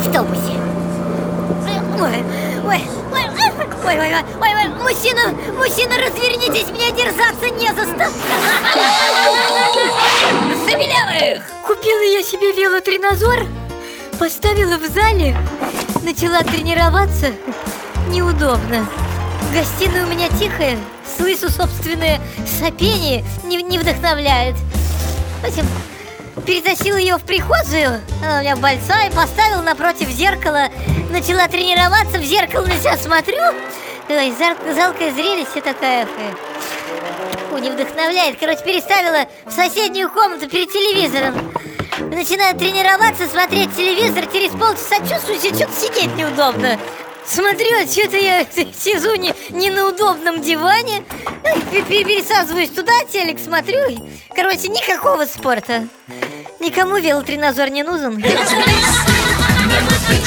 автобусе. Ой, ой, ой, ой, ой, ой, ой, мужчина, мужчина, развернитесь, мне держаться не за что. Забелявых! Купила я себе велотренажер, поставила в зале, начала тренироваться. Неудобно. Гостиная у меня тихая, слышу собственное сопение, не, не вдохновляет. В перетащила ее в прихожую, она у меня большая, поставила напротив зеркала, начала тренироваться, в зеркало на себя смотрю. Ой, жалкое зрелище такая. Фу, не вдохновляет. Короче, переставила в соседнюю комнату перед телевизором. Начинаю тренироваться, смотреть телевизор, через полчаса чувствую, что что-то сидеть неудобно. Смотрю, а что-то я сижу не, не на удобном диване. Пересаживаюсь туда, телек смотрю. Короче, никакого спорта. Никому велотренажер не нужен.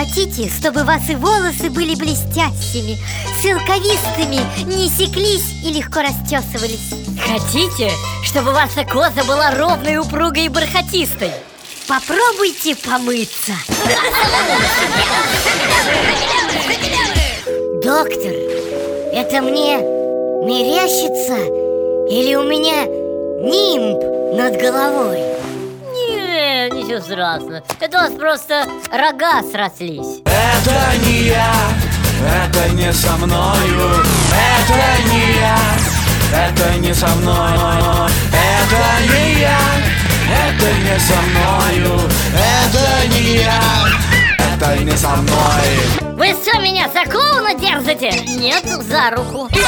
Хотите, чтобы ваши волосы были блестящими, шелковистыми, не секлись и легко расчесывались? Хотите, чтобы ваша кожа была ровной, упругой и бархатистой? Попробуйте помыться. Доктор, это мне мерещится или у меня нимб над головой? Ничего страшного. Это у вас просто рога срослись. Это не я, это не со мною, это не я, это не со мной, это не я, это не со мною, это не я, это не со мной. Вы что, меня за клоуна держите? Нет, за руку. Соусик